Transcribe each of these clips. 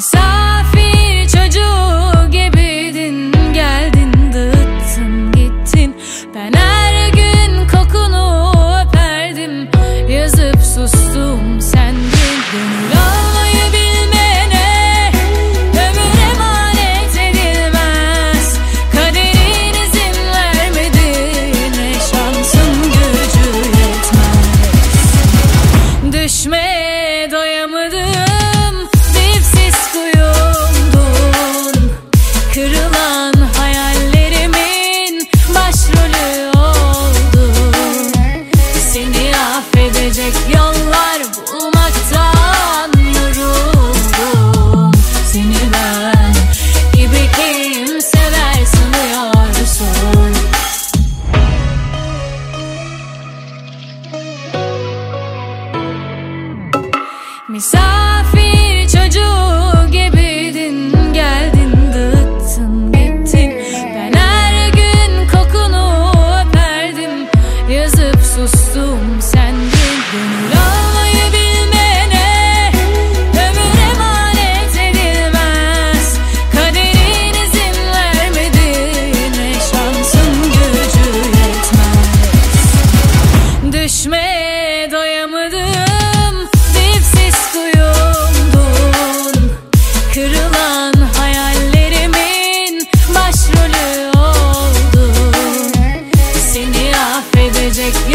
So. kalan hayallerimin başrolü oldu. Seni affedecek yollar bulmaktan yoruldum. Seni ben gibi kimseler sanıyorsun. Misafir çocuk Kaçıp sustum sendin Gönül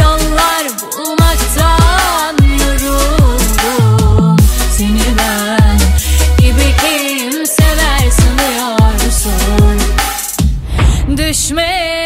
yollar bulmaktan yoruldum. Seni ben gibi kim kimseler sanıyorsun. Düşmeye